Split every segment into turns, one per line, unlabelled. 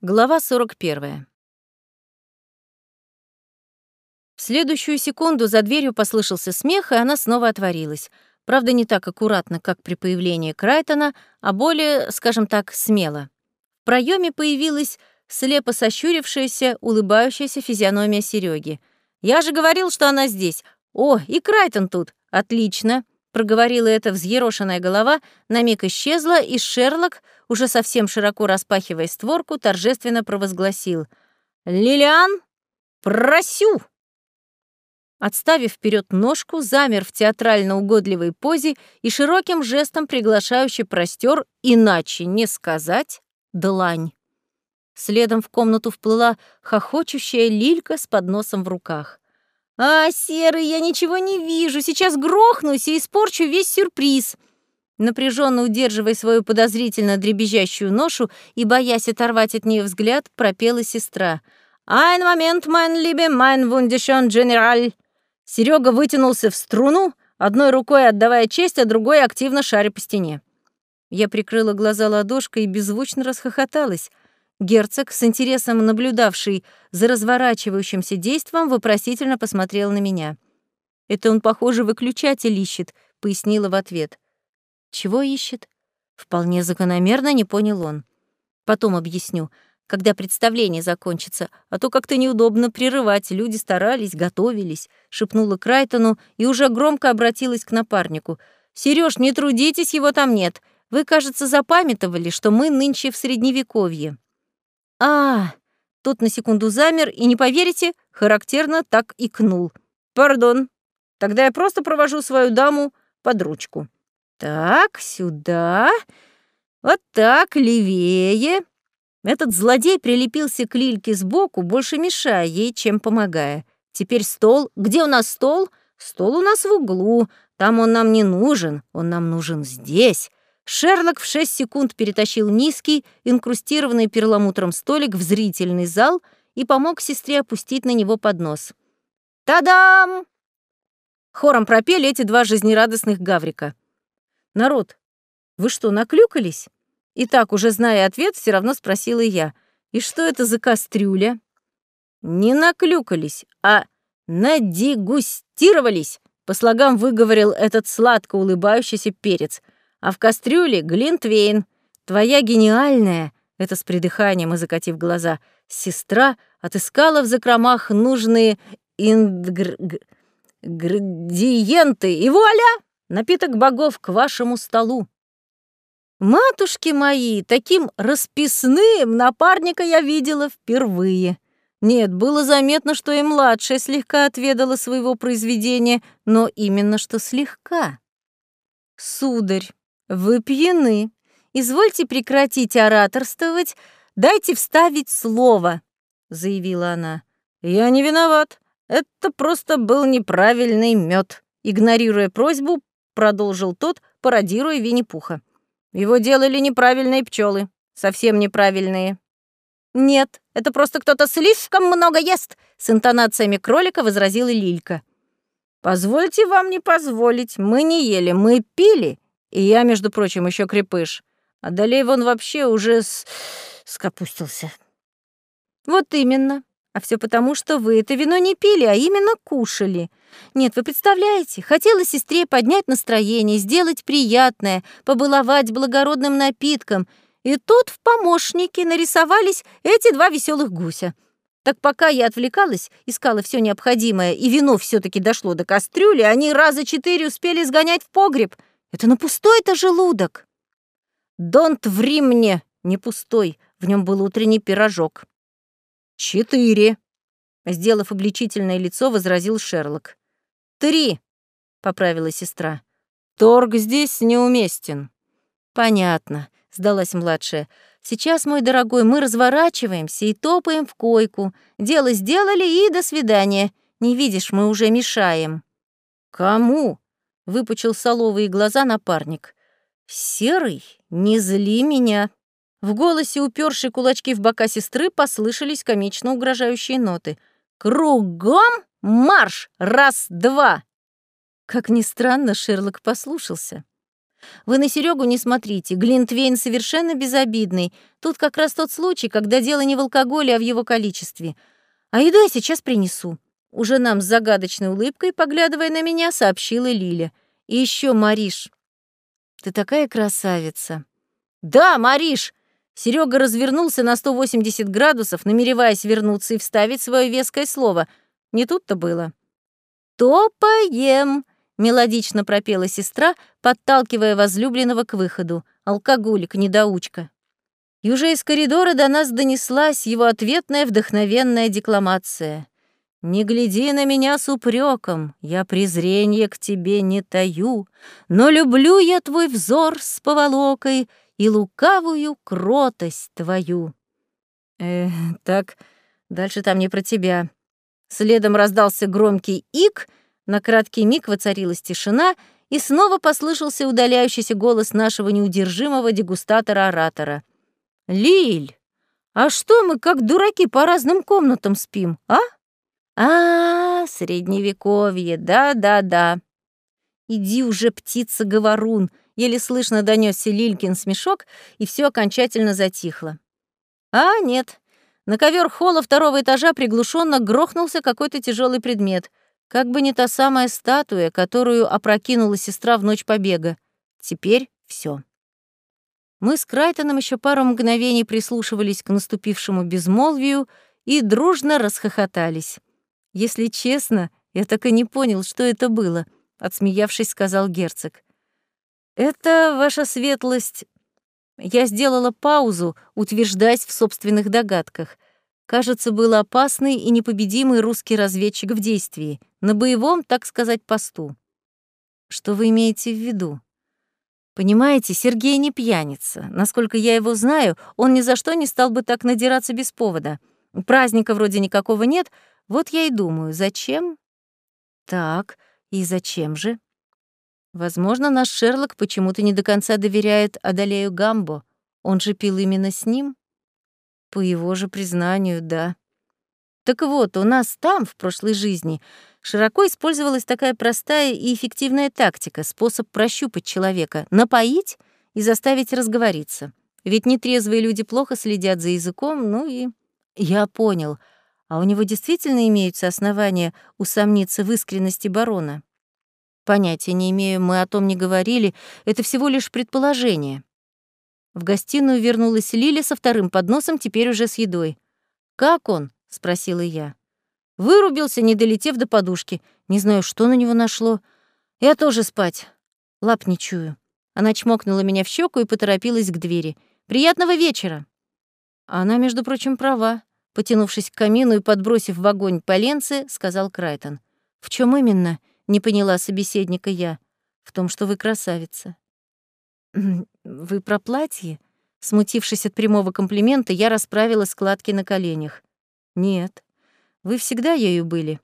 Глава 41. В следующую секунду за дверью послышался смех, и она снова отворилась. Правда, не так аккуратно, как при появлении Крайтона, а более, скажем так, смело. В проеме появилась слепо сощурившаяся, улыбающаяся физиономия Сереги. «Я же говорил, что она здесь. О, и Крайтон тут. Отлично!» Проговорила эта взъерошенная голова, на миг исчезла, и Шерлок, уже совсем широко распахивая створку, торжественно провозгласил «Лилиан, просю!» Отставив вперед ножку, замер в театрально-угодливой позе и широким жестом приглашающе простер, иначе не сказать, длань. Следом в комнату вплыла хохочущая лилька с подносом в руках. «А, Серый, я ничего не вижу, сейчас грохнусь и испорчу весь сюрприз!» Напряженно удерживая свою подозрительно дребезжащую ношу и боясь оторвать от нее взгляд, пропела сестра. «Ein Moment, mein Liebe, mein wunderschön General!» Серега вытянулся в струну, одной рукой отдавая честь, а другой активно шаря по стене. Я прикрыла глаза ладошкой и беззвучно расхохоталась — Герцог, с интересом наблюдавший за разворачивающимся действом, вопросительно посмотрел на меня. «Это он, похоже, выключатель ищет», — пояснила в ответ. «Чего ищет?» Вполне закономерно не понял он. «Потом объясню, когда представление закончится, а то как-то неудобно прерывать, люди старались, готовились», — шепнула Крайтону и уже громко обратилась к напарнику. «Серёж, не трудитесь, его там нет. Вы, кажется, запамятовали, что мы нынче в Средневековье». А, Тут на секунду замер и, не поверите, характерно так икнул. Пардон. Тогда я просто провожу свою даму под ручку. Так, сюда. Вот так, левее. Этот злодей прилепился к Лильке сбоку, больше мешая ей, чем помогая. Теперь стол. Где у нас стол? Стол у нас в углу. Там он нам не нужен. Он нам нужен здесь. Шерлок в шесть секунд перетащил низкий, инкрустированный перламутром столик в зрительный зал и помог сестре опустить на него поднос. «Та-дам!» Хором пропели эти два жизнерадостных гаврика. «Народ, вы что, наклюкались?» И так, уже зная ответ, все равно спросила я. «И что это за кастрюля?» «Не наклюкались, а надегустировались», по слогам выговорил этот сладко улыбающийся перец — а в кастрюле глинтвейн. Твоя гениальная, это с придыханием и закатив глаза, сестра отыскала в закромах нужные ингредиенты, и вуаля, напиток богов к вашему столу. Матушки мои, таким расписным напарника я видела впервые. Нет, было заметно, что и младшая слегка отведала своего произведения, но именно что слегка. Сударь, «Вы пьяны. Извольте прекратить ораторствовать, дайте вставить слово», — заявила она. «Я не виноват. Это просто был неправильный мед. игнорируя просьбу, продолжил тот, пародируя Винни-Пуха. «Его делали неправильные пчелы, совсем неправильные». «Нет, это просто кто-то слишком много ест», — с интонациями кролика возразила Лилька. «Позвольте вам не позволить. Мы не ели, мы пили и я, между прочим, еще крепыш. А далее вон вообще уже с... скопустился. Вот именно. А все потому, что вы это вино не пили, а именно кушали. Нет, вы представляете, хотела сестре поднять настроение, сделать приятное, побаловать благородным напитком. И тут в помощнике нарисовались эти два веселых гуся. Так пока я отвлекалась, искала все необходимое, и вино все таки дошло до кастрюли, они раза четыре успели сгонять в погреб — это на пустой-то желудок. Донт ври мне, не пустой, в нем был утренний пирожок. Четыре. Сделав обличительное лицо, возразил Шерлок. Три, поправила сестра. Торг здесь неуместен. Понятно, сдалась младшая. Сейчас, мой дорогой, мы разворачиваемся и топаем в койку. Дело сделали и до свидания. Не видишь, мы уже мешаем. Кому? Выпучил соловые глаза напарник. «Серый, не зли меня!» В голосе, упершей кулачки в бока сестры, послышались комично угрожающие ноты. «Кругом марш! Раз-два!» Как ни странно, Шерлок послушался. Вы на Серегу не смотрите, Глинтвейн совершенно безобидный. Тут как раз тот случай, когда дело не в алкоголе, а в его количестве. А еду я сейчас принесу. Уже нам с загадочной улыбкой, поглядывая на меня, сообщила Лиля. И еще, Мариш, ты такая красавица. Да, Мариш! Серега развернулся на 180 градусов, намереваясь вернуться и вставить свое веское слово. Не тут-то было. «Топаем!» — мелодично пропела сестра, подталкивая возлюбленного к выходу. Алкоголик-недоучка. И уже из коридора до нас донеслась его ответная вдохновенная декламация. «Не гляди на меня с упреком, я презрение к тебе не таю, но люблю я твой взор с поволокой и лукавую кротость твою». Э, так, дальше там не про тебя. Следом раздался громкий ик, на краткий миг воцарилась тишина, и снова послышался удаляющийся голос нашего неудержимого дегустатора-оратора. «Лиль, а что мы как дураки по разным комнатам спим, а?» «А, средневековье, да-да-да». «Иди уже, птица-говорун», — еле слышно донесся Лилькин смешок, и все окончательно затихло. «А, нет, на ковер холла второго этажа приглушенно грохнулся какой-то тяжелый предмет, как бы не та самая статуя, которую опрокинула сестра в ночь побега. Теперь все. Мы с Крайтоном еще пару мгновений прислушивались к наступившему безмолвию и дружно расхохотались. Если честно, я так и не понял, что это было, отсмеявшись, сказал герцог. Это ваша светлость я сделала паузу, утверждаясь в собственных догадках. Кажется, был опасный и непобедимый русский разведчик в действии, на боевом, так сказать, посту. Что вы имеете в виду? Понимаете, Сергей не пьяница. Насколько я его знаю, он ни за что не стал бы так надираться без повода. Праздника вроде никакого нет, вот я и думаю, зачем? Так, и зачем же? Возможно, наш Шерлок почему-то не до конца доверяет Адалею Гамбо. Он же пил именно с ним? По его же признанию, да. Так вот, у нас там, в прошлой жизни, широко использовалась такая простая и эффективная тактика, способ прощупать человека, напоить и заставить разговориться. Ведь нетрезвые люди плохо следят за языком, ну и... Я понял. А у него действительно имеются основания усомниться в искренности барона? Понятия не имею, мы о том не говорили, это всего лишь предположение. В гостиную вернулась Лиля со вторым подносом, теперь уже с едой. «Как он?» — спросила я. Вырубился, не долетев до подушки. Не знаю, что на него нашло. Я тоже спать. Лап не чую. Она чмокнула меня в щеку и поторопилась к двери. «Приятного вечера!» Она, между прочим, права. Потянувшись к камину и подбросив в огонь поленцы, сказал Крайтон. «В чем именно?» Не поняла собеседника я. В том, что вы красавица. Вы про платье? Смутившись от прямого комплимента, я расправила складки на коленях. Нет, вы всегда ею были.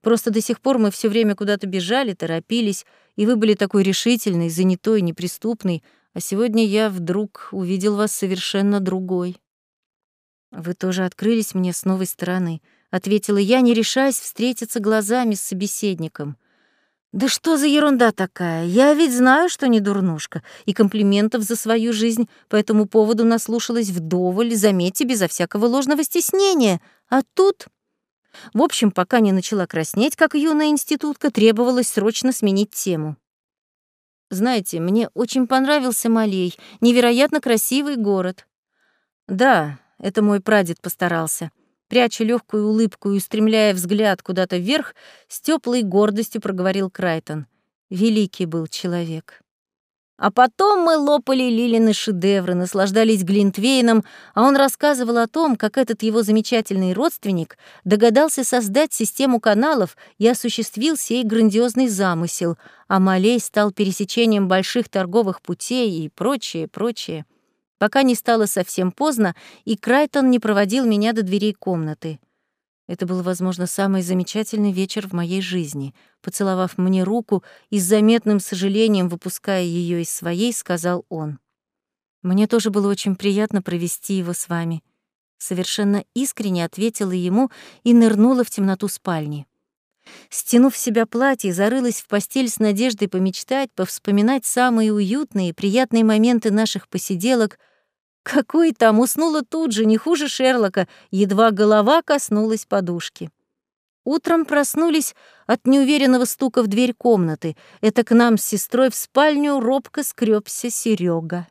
Просто до сих пор мы все время куда-то бежали, торопились, и вы были такой решительный, занятой, неприступный, а сегодня я вдруг увидел вас совершенно другой. Вы тоже открылись мне с новой стороны, ответила я, не решаясь встретиться глазами с собеседником. Да что за ерунда такая? Я ведь знаю, что не дурнушка, и комплиментов за свою жизнь по этому поводу наслушалась вдоволь, заметьте, безо всякого ложного стеснения. А тут... В общем, пока не начала краснеть, как юная институтка, требовалось срочно сменить тему. Знаете, мне очень понравился Малей, невероятно красивый город. Да, это мой прадед постарался — Пряча легкую улыбку и устремляя взгляд куда-то вверх, с теплой гордостью проговорил Крайтон. Великий был человек. А потом мы лопали Лилины шедевры, наслаждались Глинтвейном, а он рассказывал о том, как этот его замечательный родственник догадался создать систему каналов и осуществил сей грандиозный замысел, а Малей стал пересечением больших торговых путей и прочее, прочее пока не стало совсем поздно, и Крайтон не проводил меня до дверей комнаты. Это был, возможно, самый замечательный вечер в моей жизни. Поцеловав мне руку и с заметным сожалением выпуская ее из своей, сказал он. «Мне тоже было очень приятно провести его с вами». Совершенно искренне ответила ему и нырнула в темноту спальни. Стянув себя платье, зарылась в постель с надеждой помечтать, повспоминать самые уютные и приятные моменты наших посиделок. Какой там, уснула тут же, не хуже Шерлока, едва голова коснулась подушки. Утром проснулись от неуверенного стука в дверь комнаты. Это к нам с сестрой в спальню робко скрёбся Серега.